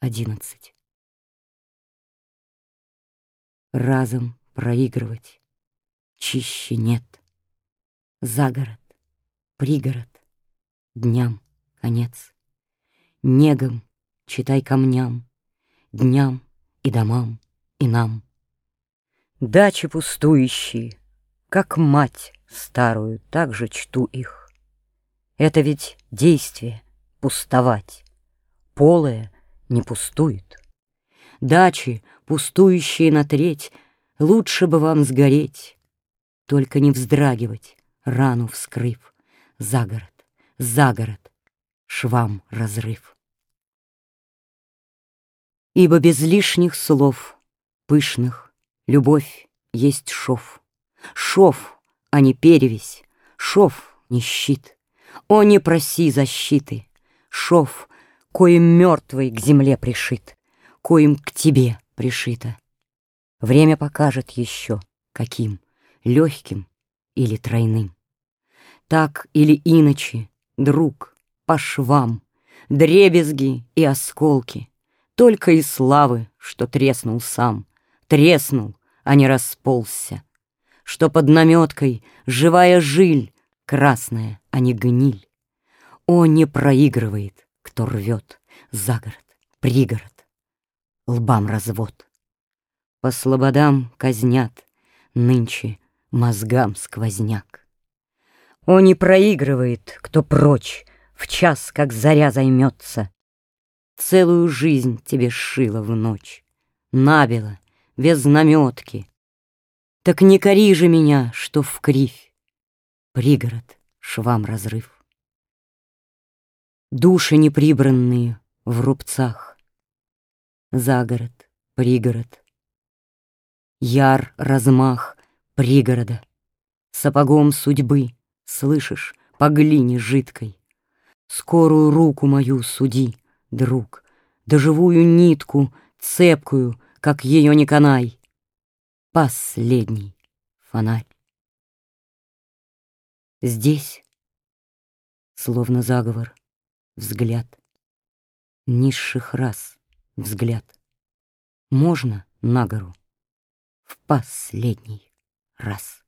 одиннадцать. Разом проигрывать чище нет. Загород, пригород, дням конец. Негом читай камням, дням и домам, и нам. Дачи пустующие, как мать старую, так же чту их. Это ведь действие — пустовать. Полое не пустует. Дачи, пустующие на треть, Лучше бы вам сгореть, Только не вздрагивать, рану вскрыв, За город, за город, швам разрыв. Ибо без лишних слов, пышных, Любовь есть шов. Шов, а не перевесь, шов, не щит. О, не проси защиты, шов, Коим мертвый к земле пришит, Коим к тебе пришито. Время покажет еще, каким, легким или тройным. Так или иначе, друг, по швам, Дребезги и осколки, Только и славы, что треснул сам, Треснул, а не расползся, Что под наметкой живая жиль, Красная, а не гниль. О, не проигрывает, кто рвет За город, пригород, лбам развод. По слободам казнят Нынче мозгам сквозняк. О, не проигрывает, кто прочь В час, как заря займется. Целую жизнь тебе шила в ночь, Набело, без наметки. Так не кори же меня, что в кривь, Пригород, швам разрыв. Души неприбранные в рубцах, За город, пригород, Яр размах пригорода, Сапогом судьбы, слышишь, по глине жидкой. Скорую руку мою суди, друг, Да живую нитку, цепкую, как ее не канай. Последний фонарь. Здесь, словно заговор, взгляд, Низших раз взгляд. Можно на гору? в последний раз.